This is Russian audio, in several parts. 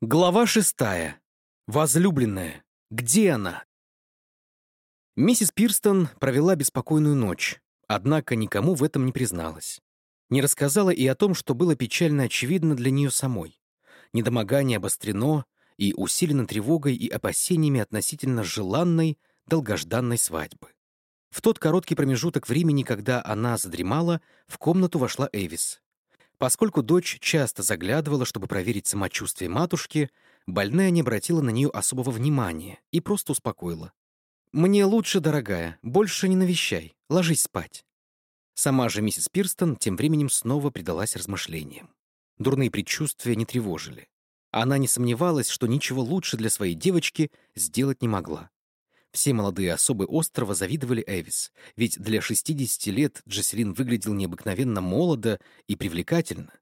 Глава шестая. Возлюбленная. Где она? Миссис Пирстон провела беспокойную ночь, однако никому в этом не призналась. Не рассказала и о том, что было печально очевидно для нее самой. Недомогание обострено и усилено тревогой и опасениями относительно желанной, долгожданной свадьбы. В тот короткий промежуток времени, когда она задремала, в комнату вошла Эвис. Поскольку дочь часто заглядывала, чтобы проверить самочувствие матушки, больная не обратила на нее особого внимания и просто успокоила. «Мне лучше, дорогая, больше не навещай, ложись спать». Сама же миссис Пирстон тем временем снова предалась размышлениям. Дурные предчувствия не тревожили. Она не сомневалась, что ничего лучше для своей девочки сделать не могла. Все молодые особы острова завидовали Эвис, ведь для 60 лет Джаселин выглядел необыкновенно молодо и привлекательно.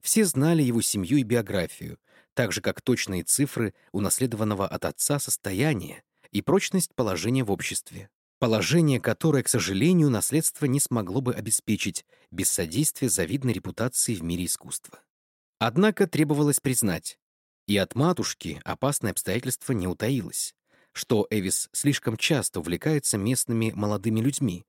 Все знали его семью и биографию, так же как точные цифры унаследованного от отца состояния и прочность положения в обществе. Положение, которое, к сожалению, наследство не смогло бы обеспечить без содействия завидной репутации в мире искусства. Однако требовалось признать, и от матушки опасное обстоятельство не утаилось что Эвис слишком часто увлекается местными молодыми людьми,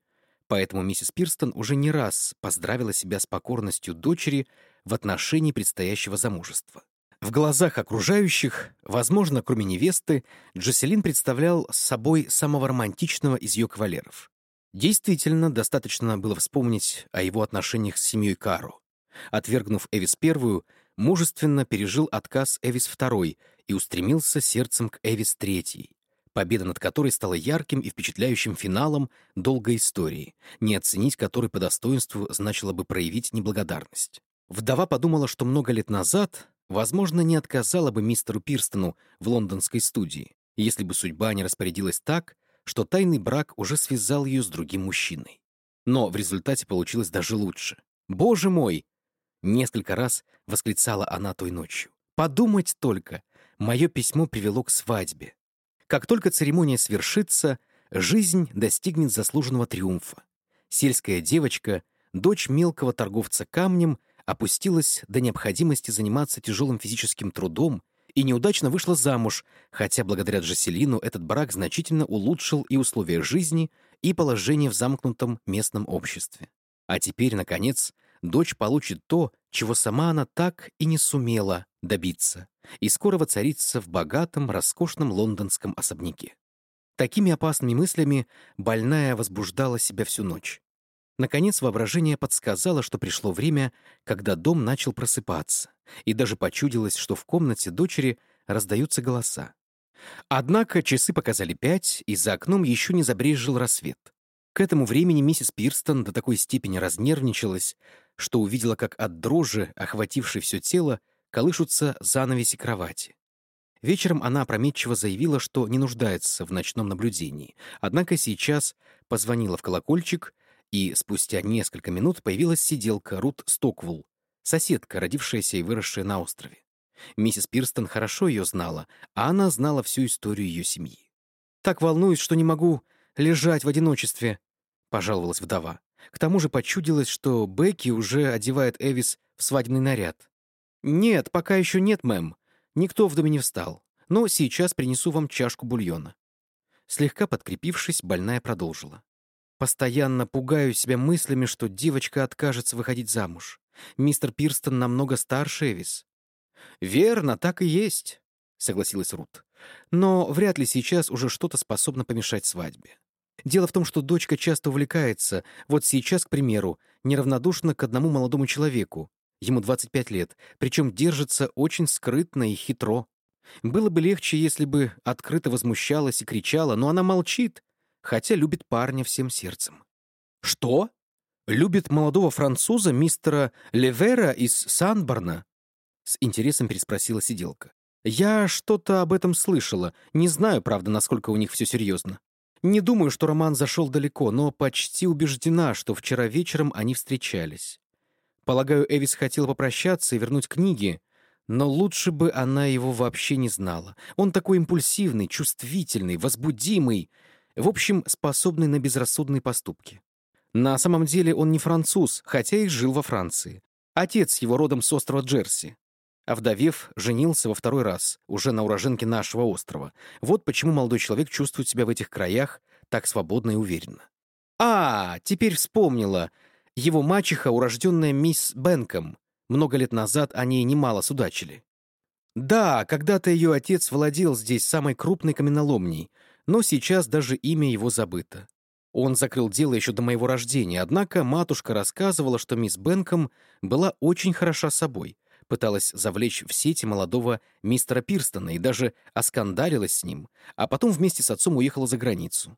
поэтому миссис Пирстон уже не раз поздравила себя с покорностью дочери в отношении предстоящего замужества. В глазах окружающих, возможно, кроме невесты, Джоселин представлял собой самого романтичного из ее кавалеров. Действительно, достаточно было вспомнить о его отношениях с семьей Каро. Отвергнув Эвис первую, мужественно пережил отказ Эвис второй и устремился сердцем к Эвис третьей, победа над которой стала ярким и впечатляющим финалом долгой истории, не оценить которой по достоинству значило бы проявить неблагодарность. Вдова подумала, что много лет назад, возможно, не отказала бы мистеру Пирстону в лондонской студии, если бы судьба не распорядилась так, что тайный брак уже связал ее с другим мужчиной. Но в результате получилось даже лучше. «Боже мой!» — несколько раз восклицала она той ночью. «Подумать только! Мое письмо привело к свадьбе. Как только церемония свершится, жизнь достигнет заслуженного триумфа. Сельская девочка, дочь мелкого торговца камнем, опустилась до необходимости заниматься тяжелым физическим трудом и неудачно вышла замуж, хотя благодаря Джаселину этот брак значительно улучшил и условия жизни, и положение в замкнутом местном обществе. А теперь, наконец, дочь получит то, чего сама она так и не сумела добиться, и скоро воцарится в богатом, роскошном лондонском особняке. Такими опасными мыслями больная возбуждала себя всю ночь. Наконец воображение подсказало, что пришло время, когда дом начал просыпаться, и даже почудилось, что в комнате дочери раздаются голоса. Однако часы показали пять, и за окном еще не забрезжил рассвет. К этому времени миссис Пирстон до такой степени разнервничалась, что увидела, как от дрожи, охватившей все тело, колышутся занавеси кровати. Вечером она опрометчиво заявила, что не нуждается в ночном наблюдении, однако сейчас позвонила в колокольчик, и спустя несколько минут появилась сиделка Рут Стоквул, соседка, родившаяся и выросшая на острове. Миссис Пирстон хорошо ее знала, а она знала всю историю ее семьи. «Так волнуюсь, что не могу лежать в одиночестве», — пожаловалась вдова. К тому же почудилось, что Бекки уже одевает Эвис в свадебный наряд. «Нет, пока еще нет, мэм. Никто в доме не встал. Но сейчас принесу вам чашку бульона». Слегка подкрепившись, больная продолжила. «Постоянно пугаю себя мыслями, что девочка откажется выходить замуж. Мистер Пирстон намного старше Эвис». «Верно, так и есть», — согласилась Рут. «Но вряд ли сейчас уже что-то способно помешать свадьбе. Дело в том, что дочка часто увлекается, вот сейчас, к примеру, неравнодушна к одному молодому человеку, ему 25 лет, причем держится очень скрытно и хитро. Было бы легче, если бы открыто возмущалась и кричала, но она молчит, хотя любит парня всем сердцем. «Что? Любит молодого француза мистера Левера из Санборна?» С интересом переспросила сиделка. «Я что-то об этом слышала. Не знаю, правда, насколько у них все серьезно. Не думаю, что роман зашел далеко, но почти убеждена, что вчера вечером они встречались. Полагаю, Эвис хотел попрощаться и вернуть книги, но лучше бы она его вообще не знала. Он такой импульсивный, чувствительный, возбудимый, в общем, способный на безрассудные поступки. На самом деле он не француз, хотя и жил во Франции. Отец его родом с острова Джерси. Овдовев, женился во второй раз, уже на уроженке нашего острова. Вот почему молодой человек чувствует себя в этих краях так свободно и уверенно. А, теперь вспомнила. Его мачеха, урожденная мисс Бенком. Много лет назад они немало судачили. Да, когда-то ее отец владел здесь самой крупной каменоломней, но сейчас даже имя его забыто. Он закрыл дело еще до моего рождения, однако матушка рассказывала, что мисс Бенком была очень хороша собой, пыталась завлечь в сети молодого мистера Пирстона и даже оскандалилась с ним, а потом вместе с отцом уехала за границу.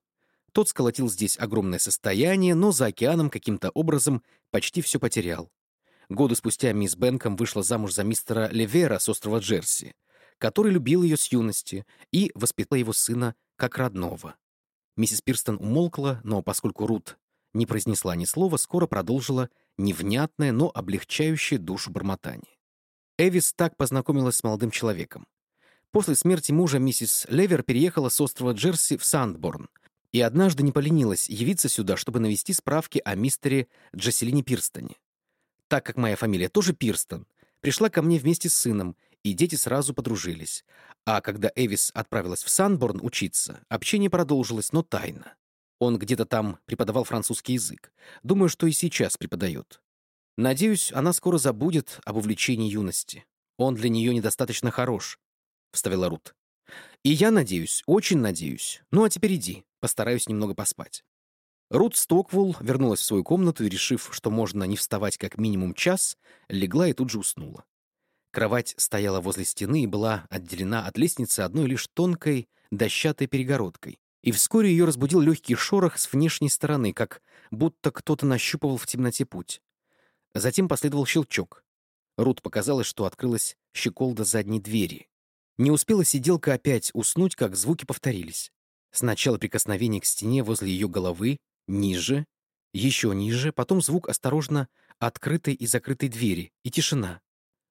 Тот сколотил здесь огромное состояние, но за океаном каким-то образом почти все потерял. Годы спустя мисс Бенком вышла замуж за мистера Левера с острова Джерси, который любил ее с юности и воспитал его сына как родного. Миссис Пирстон умолкла, но поскольку Рут не произнесла ни слова, скоро продолжила невнятное, но облегчающее душу бормотание. Эвис так познакомилась с молодым человеком. После смерти мужа миссис Левер переехала с острова Джерси в Сандборн — и однажды не поленилась явиться сюда, чтобы навести справки о мистере Джаселине Пирстоне. Так как моя фамилия тоже Пирстон, пришла ко мне вместе с сыном, и дети сразу подружились. А когда Эвис отправилась в Санборн учиться, общение продолжилось, но тайно. Он где-то там преподавал французский язык. Думаю, что и сейчас преподает. Надеюсь, она скоро забудет об увлечении юности. Он для нее недостаточно хорош, — вставила Рут. И я надеюсь, очень надеюсь. Ну а теперь иди, постараюсь немного поспать. Рут Стоквул вернулась в свою комнату и, решив, что можно не вставать как минимум час, легла и тут же уснула. Кровать стояла возле стены и была отделена от лестницы одной лишь тонкой дощатой перегородкой. И вскоре ее разбудил легкий шорох с внешней стороны, как будто кто-то нащупывал в темноте путь. Затем последовал щелчок. Рут показалось, что открылась щеколда задней двери. Не успела сиделка опять уснуть, как звуки повторились. Сначала прикосновение к стене возле ее головы, ниже, еще ниже, потом звук осторожно открытой и закрытой двери, и тишина.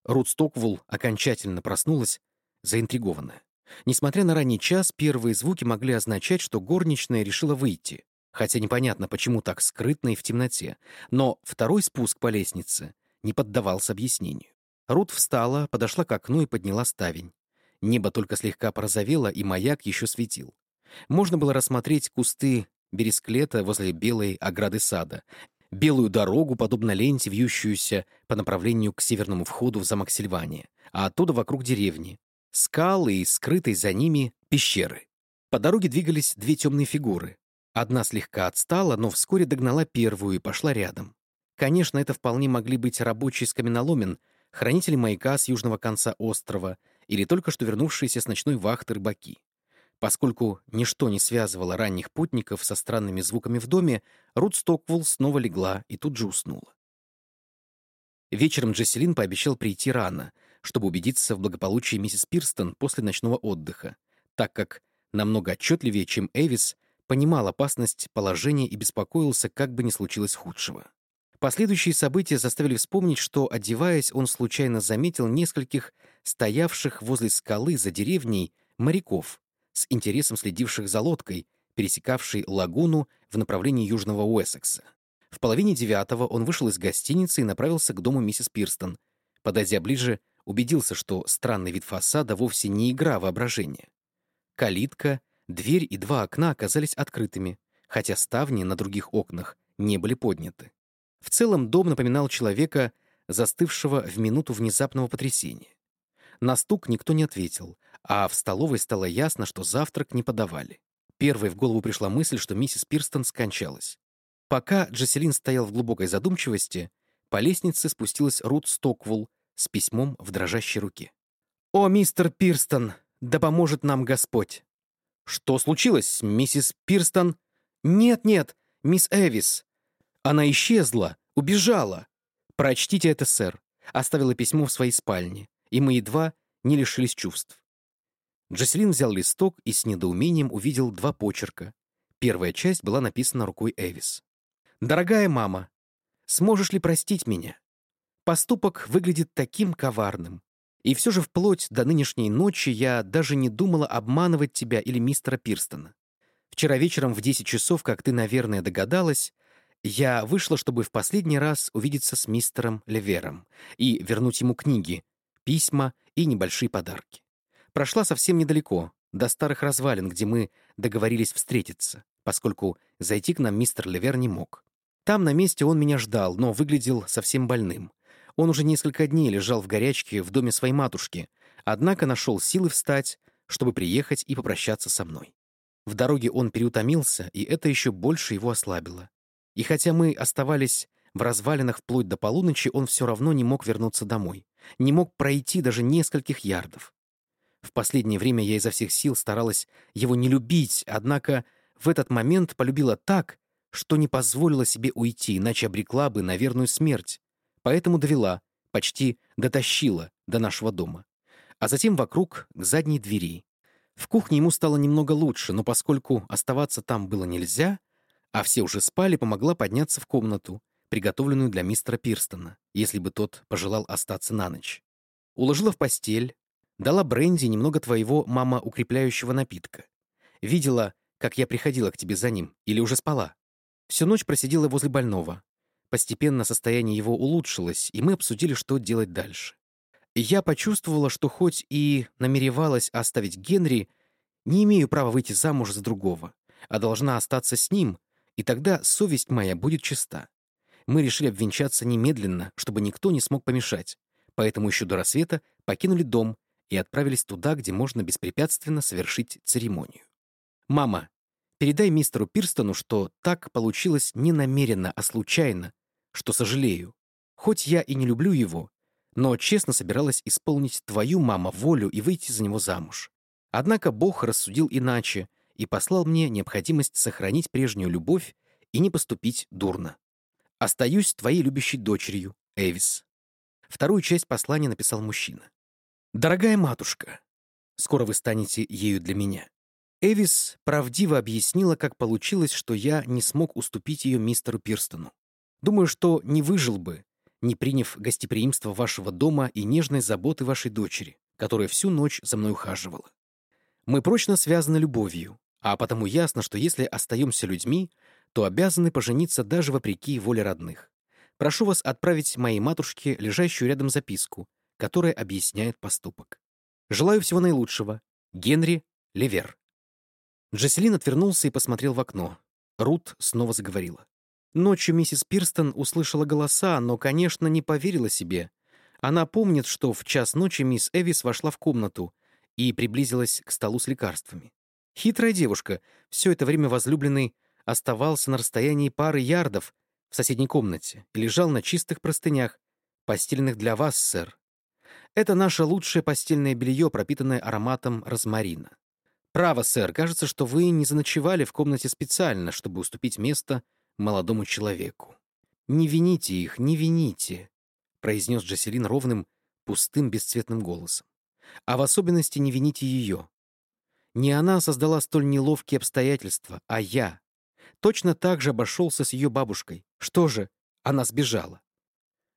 Рут Стоквул окончательно проснулась, заинтригованная. Несмотря на ранний час, первые звуки могли означать, что горничная решила выйти, хотя непонятно, почему так скрытно и в темноте. Но второй спуск по лестнице не поддавался объяснению. Рут встала, подошла к окну и подняла ставень. Небо только слегка порозовело, и маяк еще светил. Можно было рассмотреть кусты бересклета возле белой ограды сада, белую дорогу, подобно ленте, вьющуюся по направлению к северному входу в замок Сильвания, а оттуда вокруг деревни, скалы и скрытые за ними пещеры. По дороге двигались две темные фигуры. Одна слегка отстала, но вскоре догнала первую и пошла рядом. Конечно, это вполне могли быть рабочие с каменоломен, хранители маяка с южного конца острова или только что вернувшиеся с ночной вахты рыбаки. Поскольку ничто не связывало ранних путников со странными звуками в доме, Рут Стоквул снова легла и тут же уснула. Вечером Джесселин пообещал прийти рано, чтобы убедиться в благополучии миссис Пирстон после ночного отдыха, так как намного отчетливее, чем Эвис, понимал опасность положения и беспокоился, как бы ни случилось худшего. Последующие события заставили вспомнить, что, одеваясь, он случайно заметил нескольких стоявших возле скалы за деревней моряков, с интересом следивших за лодкой, пересекавшей лагуну в направлении южного Уэссекса. В половине девятого он вышел из гостиницы и направился к дому миссис Пирстон. Подойдя ближе, убедился, что странный вид фасада вовсе не игра воображения. Калитка, дверь и два окна оказались открытыми, хотя ставни на других окнах не были подняты. В целом дом напоминал человека, застывшего в минуту внезапного потрясения. На стук никто не ответил, а в столовой стало ясно, что завтрак не подавали. Первой в голову пришла мысль, что миссис Пирстон скончалась. Пока Джеселин стоял в глубокой задумчивости, по лестнице спустилась Рут Стоквул с письмом в дрожащей руке. «О, мистер Пирстон, да поможет нам Господь!» «Что случилось, миссис Пирстон?» «Нет-нет, мисс Эвис. Она исчезла, убежала. Прочтите это, сэр. Оставила письмо в своей спальне, и мы едва не лишились чувств. Джаселин взял листок и с недоумением увидел два почерка. Первая часть была написана рукой Эвис. «Дорогая мама, сможешь ли простить меня? Поступок выглядит таким коварным. И все же вплоть до нынешней ночи я даже не думала обманывать тебя или мистера Пирстона. Вчера вечером в 10 часов, как ты, наверное, догадалась, я вышла, чтобы в последний раз увидеться с мистером Левером и вернуть ему книги, письма и небольшие подарки. Прошла совсем недалеко, до старых развалин, где мы договорились встретиться, поскольку зайти к нам мистер Левер не мог. Там на месте он меня ждал, но выглядел совсем больным. Он уже несколько дней лежал в горячке в доме своей матушки, однако нашел силы встать, чтобы приехать и попрощаться со мной. В дороге он переутомился, и это еще больше его ослабило. И хотя мы оставались в развалинах вплоть до полуночи, он все равно не мог вернуться домой. Не мог пройти даже нескольких ярдов. В последнее время я изо всех сил старалась его не любить, однако в этот момент полюбила так, что не позволила себе уйти, иначе обрекла бы на верную смерть. Поэтому довела, почти дотащила до нашего дома. А затем вокруг к задней двери. В кухне ему стало немного лучше, но поскольку оставаться там было нельзя, а все уже спали, помогла подняться в комнату, приготовленную для мистера Пирстона, если бы тот пожелал остаться на ночь. Уложила в постель, дала бренди немного твоего мама укрепляющего напитка. Видела, как я приходила к тебе за ним, или уже спала. Всю ночь просидела возле больного. Постепенно состояние его улучшилось, и мы обсудили, что делать дальше. Я почувствовала, что хоть и намеревалась оставить Генри, не имею права выйти замуж за другого, а должна остаться с ним, и тогда совесть моя будет чиста. Мы решили обвенчаться немедленно, чтобы никто не смог помешать, поэтому еще до рассвета покинули дом и отправились туда, где можно беспрепятственно совершить церемонию. «Мама, передай мистеру Пирстону, что так получилось не намеренно, а случайно, что сожалею. Хоть я и не люблю его, но честно собиралась исполнить твою, мама, волю и выйти за него замуж. Однако Бог рассудил иначе и послал мне необходимость сохранить прежнюю любовь и не поступить дурно. Остаюсь твоей любящей дочерью, Эвис. Вторую часть послания написал мужчина. «Дорогая матушка, скоро вы станете ею для меня». Эвис правдиво объяснила, как получилось, что я не смог уступить ее мистеру Пирстону. Думаю, что не выжил бы, не приняв гостеприимство вашего дома и нежной заботы вашей дочери, которая всю ночь за мной ухаживала. Мы прочно связаны любовью, а потому ясно, что если остаемся людьми, то обязаны пожениться даже вопреки воле родных. Прошу вас отправить моей матушке лежащую рядом записку, которая объясняет поступок. Желаю всего наилучшего. Генри Левер. Джаселин отвернулся и посмотрел в окно. Рут снова заговорила. Ночью миссис Пирстон услышала голоса, но, конечно, не поверила себе. Она помнит, что в час ночи мисс Эвис вошла в комнату и приблизилась к столу с лекарствами. Хитрая девушка, все это время возлюбленный, оставался на расстоянии пары ярдов в соседней комнате и лежал на чистых простынях, постеленных для вас, сэр. Это наше лучшее постельное белье, пропитанное ароматом розмарина. Право, сэр, кажется, что вы не заночевали в комнате специально, чтобы уступить место молодому человеку. «Не вините их, не вините», — произнес Джаселин ровным, пустым, бесцветным голосом. «А в особенности не вините ее. Не она создала столь неловкие обстоятельства, а я. Точно так же обошелся с ее бабушкой. Что же, она сбежала.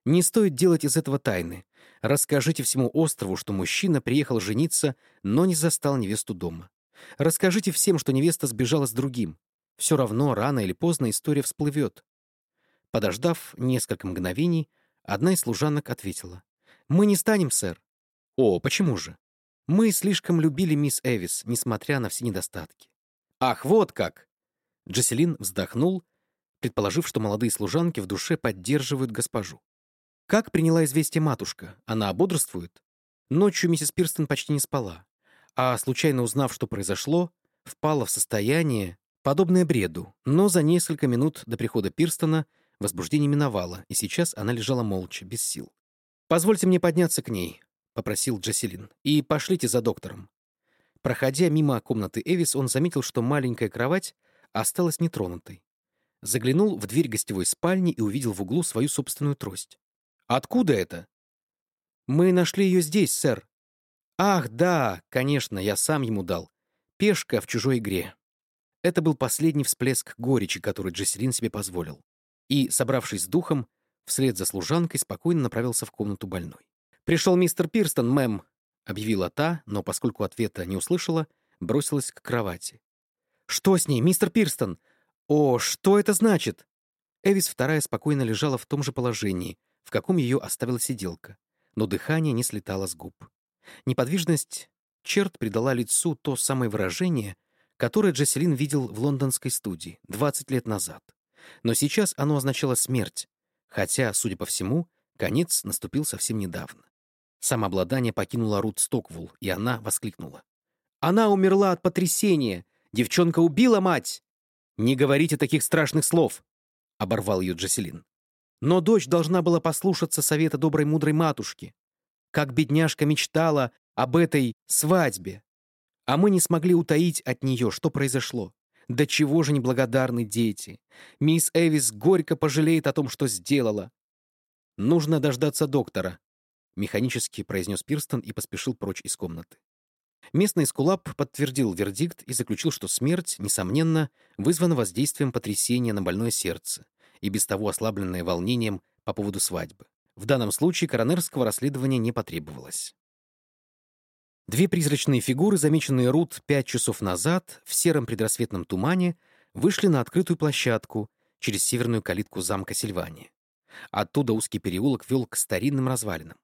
Не стоит делать из этого тайны. Расскажите всему острову, что мужчина приехал жениться, но не застал невесту дома. Расскажите всем, что невеста сбежала с другим. Все равно рано или поздно история всплывет. Подождав несколько мгновений, одна из служанок ответила. «Мы не станем, сэр». «О, почему же?» «Мы слишком любили мисс Эвис, несмотря на все недостатки». «Ах, вот как!» Джаселин вздохнул, предположив, что молодые служанки в душе поддерживают госпожу. Как приняла известие матушка? Она бодрствует? Ночью миссис Пирстон почти не спала, а, случайно узнав, что произошло, впала в состояние, Подобное бреду, но за несколько минут до прихода Пирстона возбуждение миновало, и сейчас она лежала молча, без сил. «Позвольте мне подняться к ней», — попросил Джаселин, — «и пошлите за доктором». Проходя мимо комнаты Эвис, он заметил, что маленькая кровать осталась нетронутой. Заглянул в дверь гостевой спальни и увидел в углу свою собственную трость. «Откуда это?» «Мы нашли ее здесь, сэр». «Ах, да, конечно, я сам ему дал. Пешка в чужой игре. Это был последний всплеск горечи, который Джесселин себе позволил. И, собравшись с духом, вслед за служанкой спокойно направился в комнату больной. «Пришел мистер Пирстон, мэм», — объявила та, но поскольку ответа не услышала, бросилась к кровати. «Что с ней, мистер Пирстон? О, что это значит?» Эвис вторая спокойно лежала в том же положении, в каком ее оставила сиделка. но дыхание не слетало с губ. Неподвижность черт придала лицу то самое выражение, которое Джесселин видел в лондонской студии 20 лет назад. Но сейчас оно означало смерть, хотя, судя по всему, конец наступил совсем недавно. Самообладание покинуло Рут Стоквул, и она воскликнула. «Она умерла от потрясения! Девчонка убила мать!» «Не говорите таких страшных слов!» — оборвал ее Джесселин. «Но дочь должна была послушаться совета доброй мудрой матушки. Как бедняжка мечтала об этой свадьбе. А мы не смогли утаить от нее, что произошло. Да чего же неблагодарны дети. Мисс Эвис горько пожалеет о том, что сделала. Нужно дождаться доктора, механически произнес Пирстон и поспешил прочь из комнаты. Местный скулап подтвердил вердикт и заключил, что смерть, несомненно, вызвана воздействием потрясения на больное сердце и без того ослабленное волнением по поводу свадьбы. В данном случае коронерского расследования не потребовалось. Две призрачные фигуры, замеченные Рут пять часов назад в сером предрассветном тумане, вышли на открытую площадку через северную калитку замка Сильвания. Оттуда узкий переулок вел к старинным развалинам.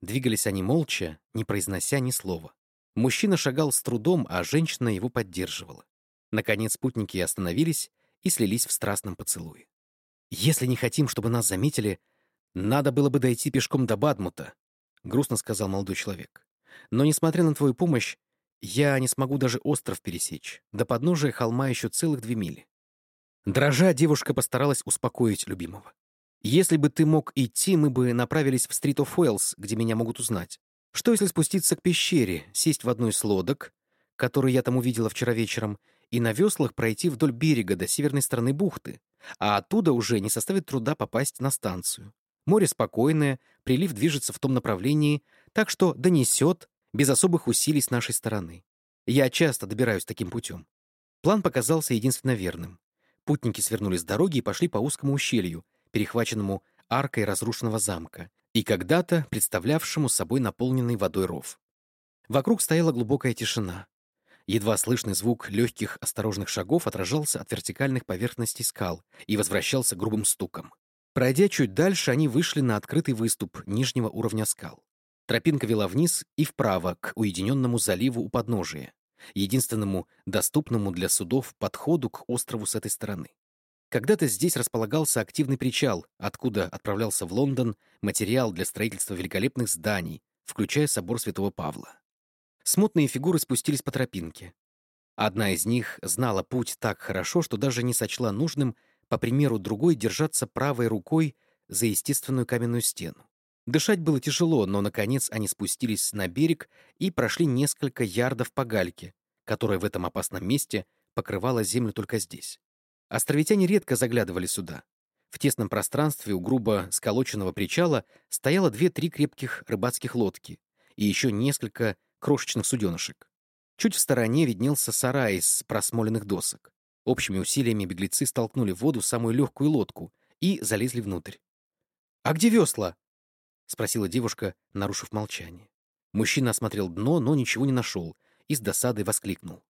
Двигались они молча, не произнося ни слова. Мужчина шагал с трудом, а женщина его поддерживала. Наконец спутники остановились и слились в страстном поцелуе. «Если не хотим, чтобы нас заметили, надо было бы дойти пешком до Бадмута», — грустно сказал молодой человек. Но, несмотря на твою помощь, я не смогу даже остров пересечь. До подножия холма еще целых две мили. Дрожа, девушка постаралась успокоить любимого. «Если бы ты мог идти, мы бы направились в Стрит оф Уэллс, где меня могут узнать. Что, если спуститься к пещере, сесть в одну из лодок, которую я там увидела вчера вечером, и на веслах пройти вдоль берега до северной стороны бухты, а оттуда уже не составит труда попасть на станцию. Море спокойное, прилив движется в том направлении, так что донесет без особых усилий с нашей стороны. Я часто добираюсь таким путем. План показался единственно верным. Путники свернули с дороги и пошли по узкому ущелью, перехваченному аркой разрушенного замка, и когда-то представлявшему собой наполненный водой ров. Вокруг стояла глубокая тишина. Едва слышный звук легких осторожных шагов отражался от вертикальных поверхностей скал и возвращался грубым стуком. Пройдя чуть дальше, они вышли на открытый выступ нижнего уровня скал. Тропинка вела вниз и вправо к уединенному заливу у подножия, единственному доступному для судов подходу к острову с этой стороны. Когда-то здесь располагался активный причал, откуда отправлялся в Лондон материал для строительства великолепных зданий, включая собор Святого Павла. Смутные фигуры спустились по тропинке. Одна из них знала путь так хорошо, что даже не сочла нужным, по примеру другой, держаться правой рукой за естественную каменную стену. Дышать было тяжело, но, наконец, они спустились на берег и прошли несколько ярдов по гальке, которая в этом опасном месте покрывала землю только здесь. Островитяне редко заглядывали сюда. В тесном пространстве у грубо сколоченного причала стояло две-три крепких рыбацких лодки и еще несколько крошечных суденышек. Чуть в стороне виднелся сарай из просмоленных досок. Общими усилиями беглецы столкнули в воду самую легкую лодку и залезли внутрь. «А где весла?» — спросила девушка, нарушив молчание. Мужчина осмотрел дно, но ничего не нашел и с досадой воскликнул.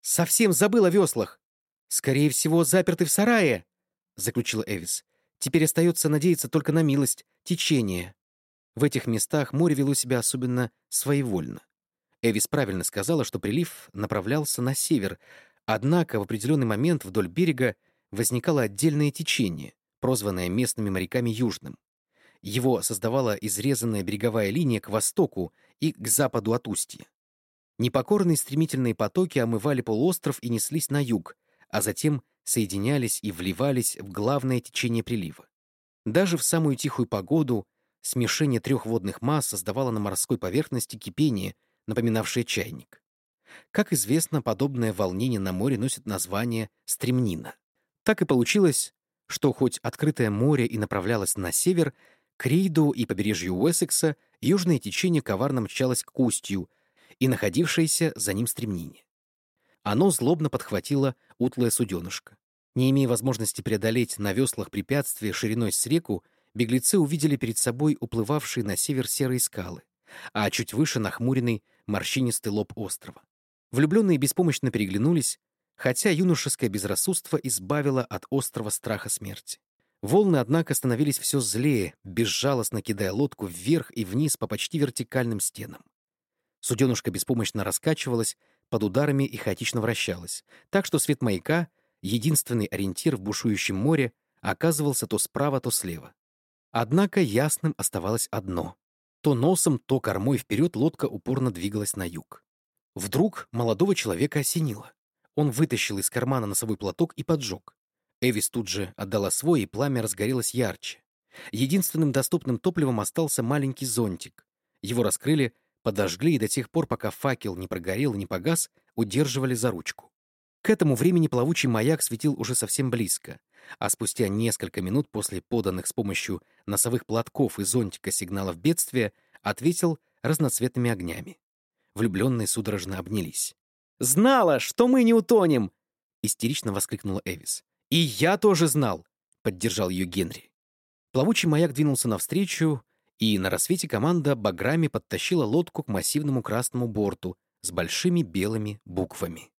«Совсем забыл о веслах! Скорее всего, заперты в сарае!» — заключила Эвис. «Теперь остается надеяться только на милость, течение». В этих местах море вело себя особенно своевольно. Эвис правильно сказала, что прилив направлялся на север, однако в определенный момент вдоль берега возникало отдельное течение, прозванное местными моряками Южным. Его создавала изрезанная береговая линия к востоку и к западу от устья. Непокорные стремительные потоки омывали полуостров и неслись на юг, а затем соединялись и вливались в главное течение прилива. Даже в самую тихую погоду смешение трех водных масс создавало на морской поверхности кипение, напоминавшее чайник. Как известно, подобное волнение на море носит название стремнина. Так и получилось, что хоть открытое море и направлялось на север, к Рейду и побережью Уэссекса южное течение коварно мчалось к устью и находившееся за ним стремнине. Оно злобно подхватило утлое суденышко. Не имея возможности преодолеть на веслах препятствия шириной с реку, беглецы увидели перед собой уплывавшие на север серые скалы, а чуть выше нахмуренный морщинистый лоб острова. Влюбленные беспомощно переглянулись, хотя юношеское безрассудство избавило от острова страха смерти. Волны, однако, становились все злее, безжалостно кидая лодку вверх и вниз по почти вертикальным стенам. Суденушка беспомощно раскачивалась, под ударами и хаотично вращалась, так что свет маяка, единственный ориентир в бушующем море, оказывался то справа, то слева. Однако ясным оставалось одно. То носом, то кормой вперед лодка упорно двигалась на юг. Вдруг молодого человека осенило. Он вытащил из кармана носовой платок и поджег. Эвис тут же отдала свой, и пламя разгорелось ярче. Единственным доступным топливом остался маленький зонтик. Его раскрыли, подожгли и до тех пор, пока факел не прогорел и не погас, удерживали за ручку. К этому времени плавучий маяк светил уже совсем близко, а спустя несколько минут после поданных с помощью носовых платков и зонтика сигналов бедствия ответил разноцветными огнями. Влюбленные судорожно обнялись. «Знала, что мы не утонем!» — истерично воскликнула Эвис. «И я тоже знал!» — поддержал ее Генри. Плавучий маяк двинулся навстречу, и на рассвете команда баграми подтащила лодку к массивному красному борту с большими белыми буквами.